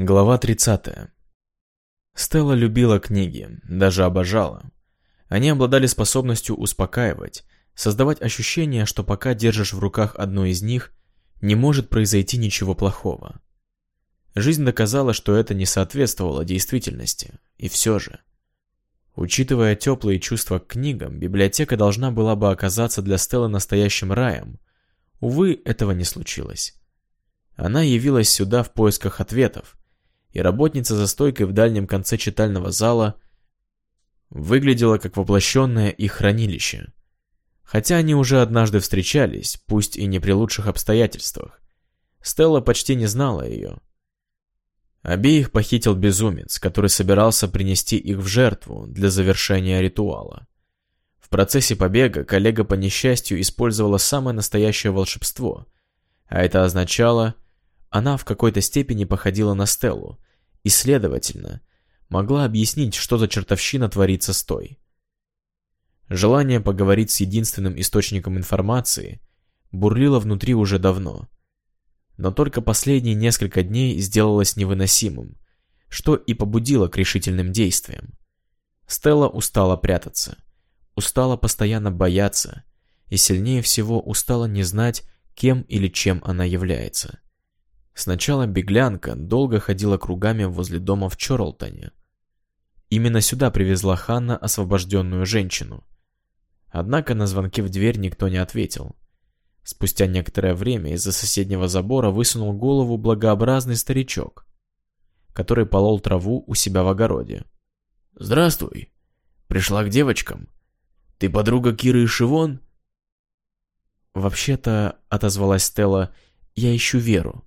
Глава 30. Стелла любила книги, даже обожала. Они обладали способностью успокаивать, создавать ощущение, что пока держишь в руках одну из них, не может произойти ничего плохого. Жизнь доказала, что это не соответствовало действительности, и все же. Учитывая теплые чувства к книгам, библиотека должна была бы оказаться для Стеллы настоящим раем. Увы, этого не случилось. Она явилась сюда в поисках ответов, и работница за стойкой в дальнем конце читального зала выглядела как воплощенное их хранилище. Хотя они уже однажды встречались, пусть и не при лучших обстоятельствах. Стелла почти не знала ее. Обеих похитил безумец, который собирался принести их в жертву для завершения ритуала. В процессе побега коллега по несчастью использовала самое настоящее волшебство, а это означало, она в какой-то степени походила на Стеллу, и, следовательно, могла объяснить, что за чертовщина творится с той. Желание поговорить с единственным источником информации бурлило внутри уже давно. Но только последние несколько дней сделалось невыносимым, что и побудило к решительным действиям. Стелла устала прятаться, устала постоянно бояться, и сильнее всего устала не знать, кем или чем она является. Сначала беглянка долго ходила кругами возле дома в Чорлтоне. Именно сюда привезла Ханна освобожденную женщину. Однако на звонки в дверь никто не ответил. Спустя некоторое время из-за соседнего забора высунул голову благообразный старичок, который полол траву у себя в огороде. «Здравствуй. Пришла к девочкам. Ты подруга Киры и Шивон?» «Вообще-то», — отозвалась Стелла, — «я ищу Веру».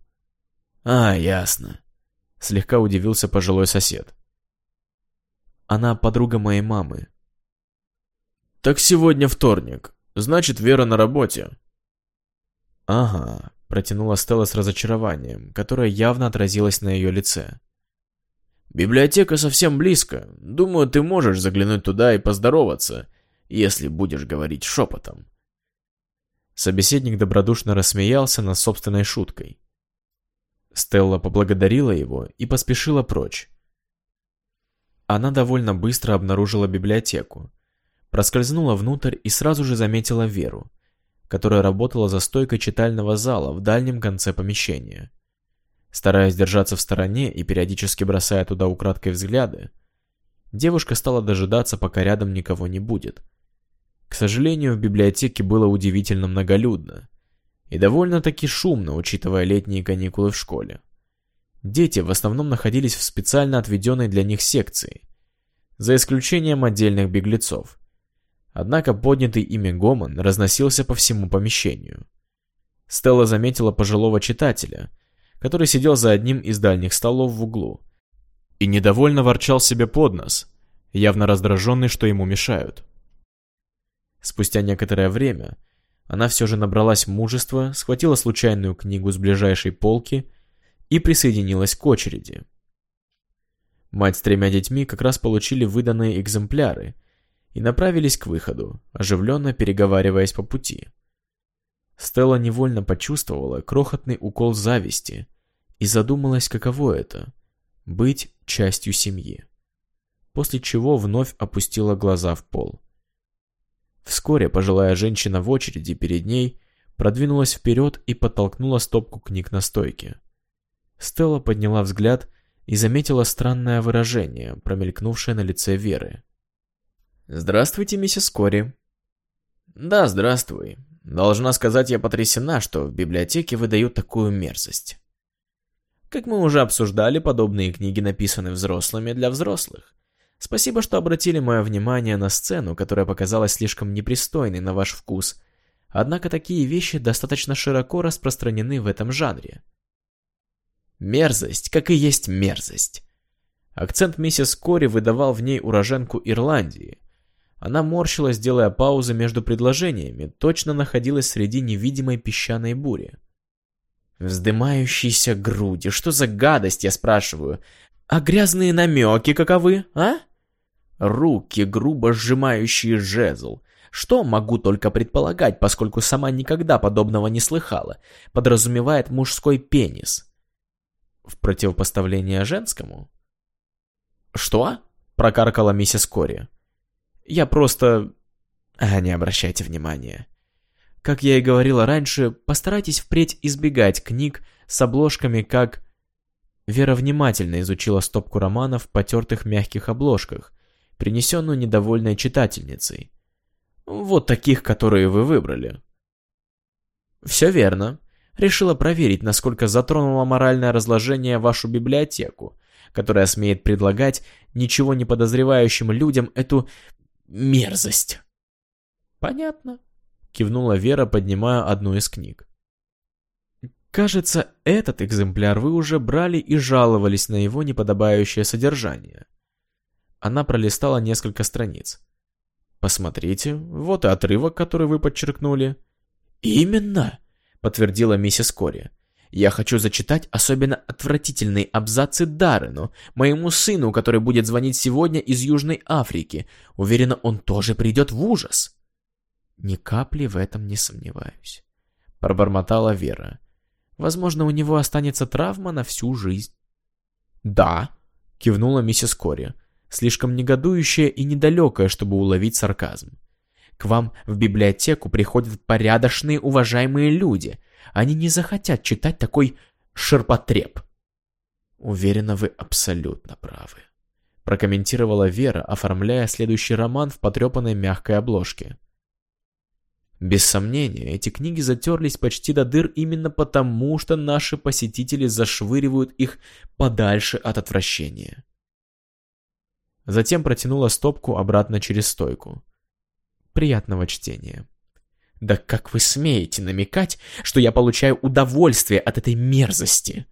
«А, ясно», — слегка удивился пожилой сосед. «Она подруга моей мамы». «Так сегодня вторник. Значит, Вера на работе». «Ага», — протянула Стелла с разочарованием, которое явно отразилось на ее лице. «Библиотека совсем близко. Думаю, ты можешь заглянуть туда и поздороваться, если будешь говорить шепотом». Собеседник добродушно рассмеялся над собственной шуткой. Стелла поблагодарила его и поспешила прочь. Она довольно быстро обнаружила библиотеку, проскользнула внутрь и сразу же заметила Веру, которая работала за стойкой читального зала в дальнем конце помещения. Стараясь держаться в стороне и периодически бросая туда украдкой взгляды, девушка стала дожидаться, пока рядом никого не будет. К сожалению, в библиотеке было удивительно многолюдно. И довольно-таки шумно, учитывая летние каникулы в школе. Дети в основном находились в специально отведенной для них секции, за исключением отдельных беглецов. Однако поднятый ими гомон разносился по всему помещению. Стелла заметила пожилого читателя, который сидел за одним из дальних столов в углу, и недовольно ворчал себе под нос, явно раздраженный, что ему мешают. Спустя некоторое время она все же набралась мужества, схватила случайную книгу с ближайшей полки и присоединилась к очереди. Мать с тремя детьми как раз получили выданные экземпляры и направились к выходу, оживленно переговариваясь по пути. Стелла невольно почувствовала крохотный укол зависти и задумалась, каково это — быть частью семьи. После чего вновь опустила глаза в пол. Вскоре пожилая женщина в очереди перед ней продвинулась вперед и подтолкнула стопку книг на стойке. Стелла подняла взгляд и заметила странное выражение, промелькнувшее на лице Веры. «Здравствуйте, миссис Кори». «Да, здравствуй. Должна сказать, я потрясена, что в библиотеке выдают такую мерзость. Как мы уже обсуждали, подобные книги написаны взрослыми для взрослых. Спасибо, что обратили мое внимание на сцену, которая показалась слишком непристойной на ваш вкус. Однако такие вещи достаточно широко распространены в этом жанре. Мерзость, как и есть мерзость. Акцент миссис Кори выдавал в ней уроженку Ирландии. Она морщилась, делая паузы между предложениями, точно находилась среди невидимой песчаной бури. Вздымающиеся груди, что за гадость, я спрашиваю? А грязные намеки каковы, а? Руки, грубо сжимающие жезл. Что могу только предполагать, поскольку сама никогда подобного не слыхала, подразумевает мужской пенис. в противопоставление женскому? «Что?» — прокаркала миссис Кори. «Я просто...» а, «Не обращайте внимания. Как я и говорила раньше, постарайтесь впредь избегать книг с обложками как... Вера внимательно изучила стопку романов в потертых мягких обложках, принесенную недовольной читательницей. Вот таких, которые вы выбрали. Все верно. Решила проверить, насколько затронуло моральное разложение вашу библиотеку, которая смеет предлагать ничего не подозревающим людям эту мерзость. Понятно, кивнула Вера, поднимая одну из книг. Кажется, этот экземпляр вы уже брали и жаловались на его неподобающее содержание. Она пролистала несколько страниц. Посмотрите, вот и отрывок, который вы подчеркнули. Именно, подтвердила миссис Кори. Я хочу зачитать особенно отвратительные абзацы Даррену, моему сыну, который будет звонить сегодня из Южной Африки. Уверена, он тоже придет в ужас. Ни капли в этом не сомневаюсь. Пробормотала Вера. Возможно, у него останется травма на всю жизнь. Да, кивнула миссис Кори, слишком негодующая и недалекая, чтобы уловить сарказм. К вам в библиотеку приходят порядочные, уважаемые люди. Они не захотят читать такой ширпотреб. Уверена, вы абсолютно правы. Прокомментировала Вера, оформляя следующий роман в потрепанной мягкой обложке. Без сомнения, эти книги затерлись почти до дыр именно потому, что наши посетители зашвыривают их подальше от отвращения. Затем протянула стопку обратно через стойку. Приятного чтения. Да как вы смеете намекать, что я получаю удовольствие от этой мерзости?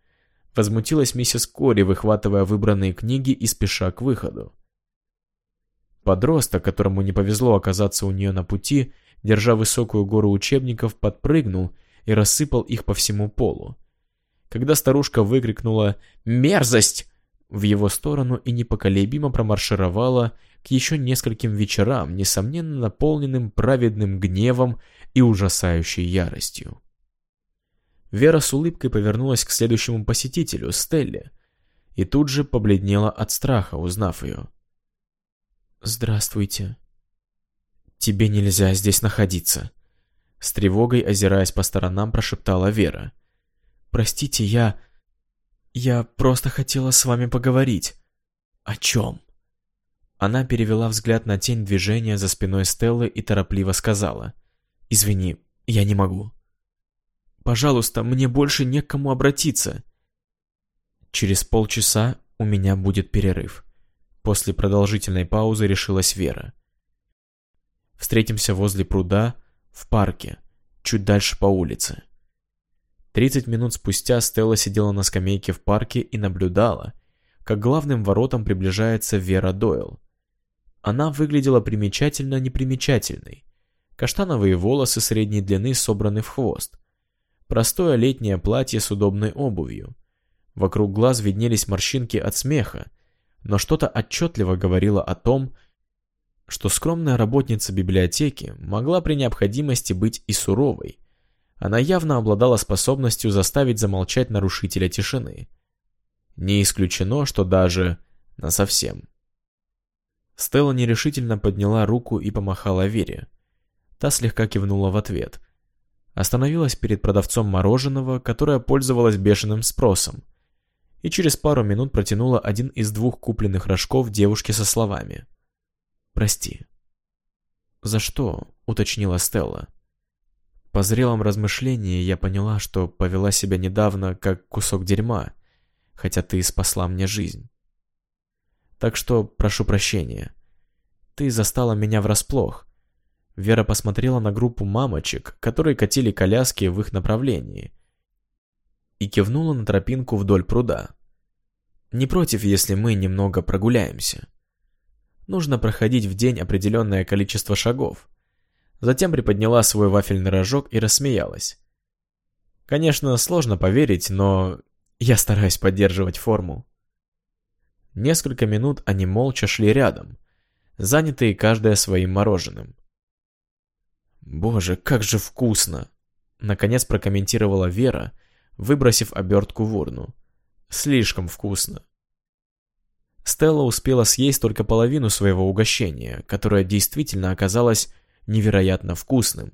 Возмутилась миссис Кори, выхватывая выбранные книги и спеша к выходу. Подросток, которому не повезло оказаться у нее на пути, держа высокую гору учебников, подпрыгнул и рассыпал их по всему полу. Когда старушка выкрикнула «Мерзость!», в его сторону и непоколебимо промаршировала к еще нескольким вечерам, несомненно наполненным праведным гневом и ужасающей яростью. Вера с улыбкой повернулась к следующему посетителю, Стелле, и тут же побледнела от страха, узнав ее. «Здравствуйте», «Тебе нельзя здесь находиться», — с тревогой, озираясь по сторонам, прошептала Вера. «Простите, я... я просто хотела с вами поговорить». «О чем?» Она перевела взгляд на тень движения за спиной Стеллы и торопливо сказала. «Извини, я не могу». «Пожалуйста, мне больше не к кому обратиться». «Через полчаса у меня будет перерыв». После продолжительной паузы решилась Вера. Встретимся возле пруда, в парке, чуть дальше по улице. Тридцать минут спустя Стелла сидела на скамейке в парке и наблюдала, как главным воротам приближается Вера Дойл. Она выглядела примечательно непримечательной. Каштановые волосы средней длины собраны в хвост. Простое летнее платье с удобной обувью. Вокруг глаз виднелись морщинки от смеха, но что-то отчетливо говорило о том, что скромная работница библиотеки могла при необходимости быть и суровой. Она явно обладала способностью заставить замолчать нарушителя тишины. Не исключено, что даже насовсем. Стелла нерешительно подняла руку и помахала Вере. Та слегка кивнула в ответ. Остановилась перед продавцом мороженого, которое пользовалось бешеным спросом, и через пару минут протянула один из двух купленных рожков девушке со словами — Прости». «За что?» — уточнила Стелла. По зрелом размышлении я поняла, что повела себя недавно как кусок дерьма, хотя ты спасла мне жизнь. Так что прошу прощения. Ты застала меня врасплох. Вера посмотрела на группу мамочек, которые катили коляски в их направлении, и кивнула на тропинку вдоль пруда. Не против, если мы немного прогуляемся нужно проходить в день определенное количество шагов. Затем приподняла свой вафельный рожок и рассмеялась. Конечно, сложно поверить, но я стараюсь поддерживать форму. Несколько минут они молча шли рядом, занятые каждая своим мороженым. «Боже, как же вкусно!» Наконец прокомментировала Вера, выбросив обертку в урну. Слишком вкусно. Стелла успела съесть только половину своего угощения, которое действительно оказалось невероятно вкусным,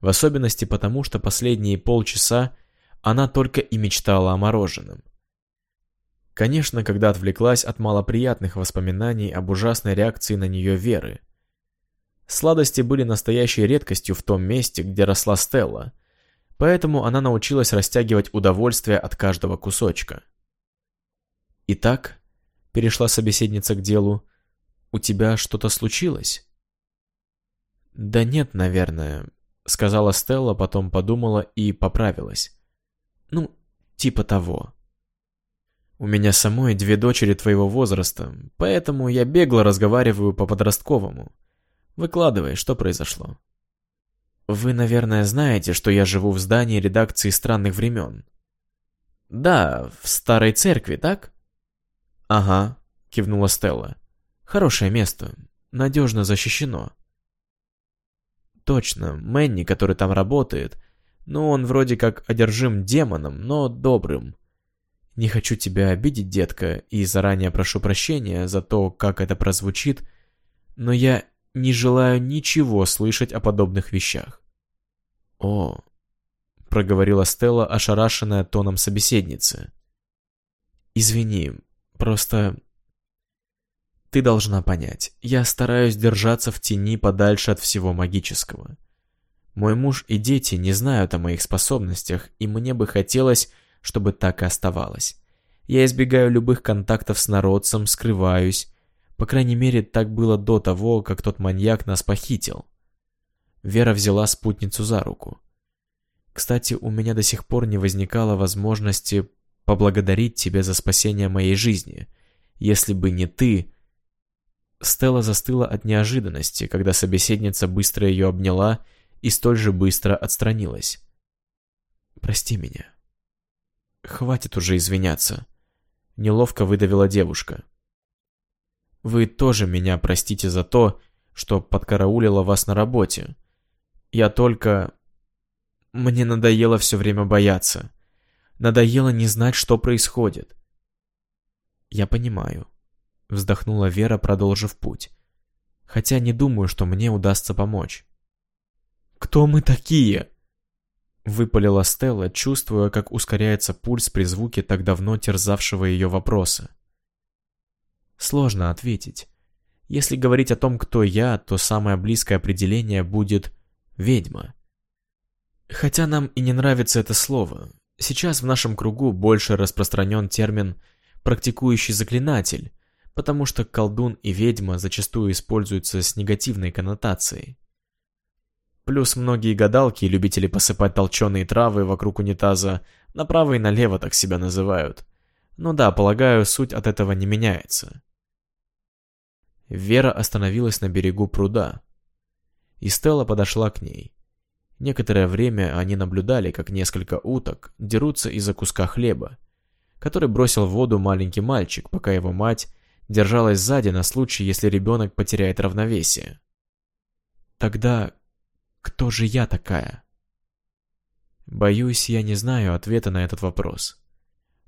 в особенности потому, что последние полчаса она только и мечтала о мороженом. Конечно, когда отвлеклась от малоприятных воспоминаний об ужасной реакции на нее Веры. Сладости были настоящей редкостью в том месте, где росла Стелла, поэтому она научилась растягивать удовольствие от каждого кусочка. «Итак», — перешла собеседница к делу, — «у тебя что-то случилось?» «Да нет, наверное», — сказала Стелла, потом подумала и поправилась. «Ну, типа того». «У меня самой две дочери твоего возраста, поэтому я бегло разговариваю по-подростковому. Выкладывай, что произошло». «Вы, наверное, знаете, что я живу в здании редакции странных времен». «Да, в старой церкви, так?» «Ага», — кивнула Стелла. «Хорошее место. Надежно защищено». Точно, Мэнни, который там работает, ну, он вроде как одержим демоном, но добрым. Не хочу тебя обидеть, детка, и заранее прошу прощения за то, как это прозвучит, но я не желаю ничего слышать о подобных вещах. О, проговорила Стелла, ошарашенная тоном собеседницы. Извини, просто ты должна понять, я стараюсь держаться в тени подальше от всего магического. Мой муж и дети не знают о моих способностях, и мне бы хотелось, чтобы так и оставалось. Я избегаю любых контактов с народцем, скрываюсь. По крайней мере, так было до того, как тот маньяк нас похитил. Вера взяла спутницу за руку. Кстати, у меня до сих пор не возникало возможности поблагодарить тебя за спасение моей жизни. Если бы не ты, Стелла застыла от неожиданности, когда собеседница быстро ее обняла и столь же быстро отстранилась. «Прости меня». «Хватит уже извиняться», — неловко выдавила девушка. «Вы тоже меня простите за то, что подкараулила вас на работе. Я только... Мне надоело все время бояться. Надоело не знать, что происходит». «Я понимаю», Вздохнула Вера, продолжив путь. Хотя не думаю, что мне удастся помочь. «Кто мы такие?» Выпалила Стелла, чувствуя, как ускоряется пульс при звуке так давно терзавшего ее вопроса. Сложно ответить. Если говорить о том, кто я, то самое близкое определение будет «ведьма». Хотя нам и не нравится это слово. Сейчас в нашем кругу больше распространен термин «практикующий заклинатель», потому что колдун и ведьма зачастую используются с негативной коннотацией. Плюс многие гадалки и любители посыпать толченые травы вокруг унитаза направо и налево так себя называют. Ну да, полагаю, суть от этого не меняется. Вера остановилась на берегу пруда, и Стелла подошла к ней. Некоторое время они наблюдали, как несколько уток дерутся из-за куска хлеба, который бросил в воду маленький мальчик, пока его мать держалась сзади на случай, если ребенок потеряет равновесие. Тогда кто же я такая? Боюсь, я не знаю ответа на этот вопрос.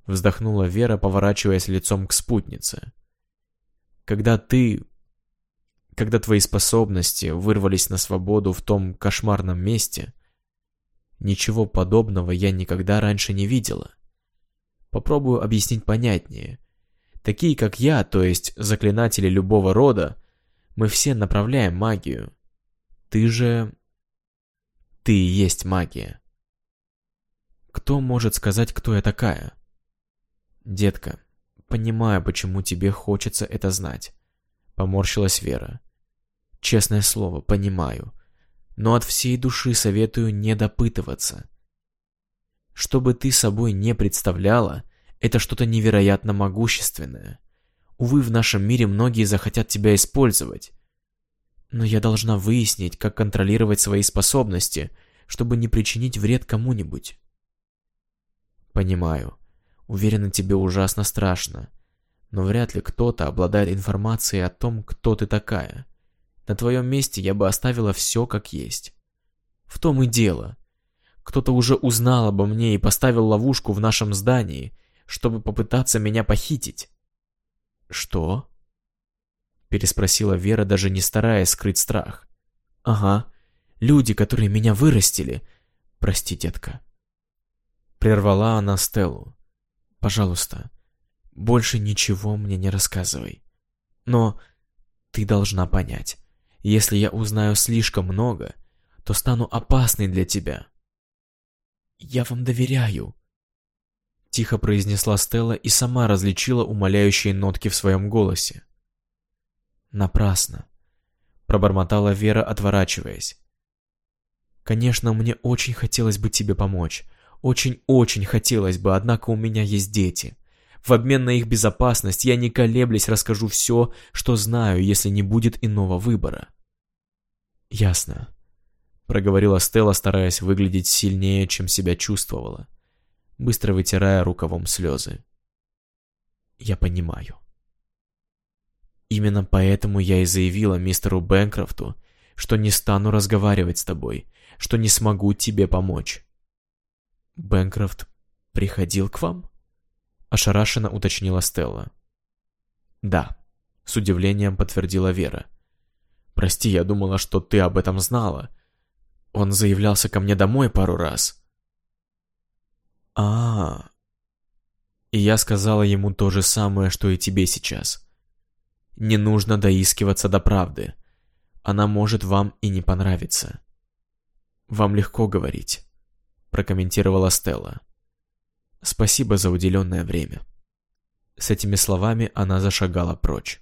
Вздохнула Вера, поворачиваясь лицом к спутнице. Когда ты... Когда твои способности вырвались на свободу в том кошмарном месте, ничего подобного я никогда раньше не видела. Попробую объяснить понятнее, Такие, как я, то есть заклинатели любого рода, мы все направляем магию. Ты же... Ты и есть магия. Кто может сказать, кто я такая? Детка, понимаю, почему тебе хочется это знать. Поморщилась Вера. Честное слово, понимаю. Но от всей души советую не допытываться. Что бы ты собой не представляла, это что-то невероятно могущественное. Увы, в нашем мире многие захотят тебя использовать. Но я должна выяснить, как контролировать свои способности, чтобы не причинить вред кому-нибудь. Понимаю. Уверена, тебе ужасно страшно. Но вряд ли кто-то обладает информацией о том, кто ты такая. На твоем месте я бы оставила все как есть. В том и дело. Кто-то уже узнал обо мне и поставил ловушку в нашем здании – чтобы попытаться меня похитить. Что? Переспросила Вера, даже не стараясь скрыть страх. Ага, люди, которые меня вырастили. Прости, детка. Прервала она Стеллу. Пожалуйста, больше ничего мне не рассказывай. Но ты должна понять, если я узнаю слишком много, то стану опасной для тебя. Я вам доверяю. Тихо произнесла Стелла и сама различила умоляющие нотки в своем голосе. Напрасно. Пробормотала Вера, отворачиваясь. Конечно, мне очень хотелось бы тебе помочь. Очень-очень хотелось бы, однако у меня есть дети. В обмен на их безопасность я не колеблясь расскажу все, что знаю, если не будет иного выбора. Ясно. Проговорила Стелла, стараясь выглядеть сильнее, чем себя чувствовала, быстро вытирая рукавом слезы. Я понимаю. Именно поэтому я и заявила мистеру Бэнкрофту, что не стану разговаривать с тобой, что не смогу тебе помочь. Бэнкрофт приходил к вам? Ошарашенно уточнила Стелла. «Да», — с удивлением подтвердила Вера. «Прости, я думала, что ты об этом знала. Он заявлялся ко мне домой пару раз». А, И я сказала ему то же самое, что и тебе сейчас. Не нужно доискиваться до правды. Она может вам и не понравиться. Вам легко говорить, прокомментировала Стелла. Спасибо за уделенное время. С этими словами она зашагала прочь.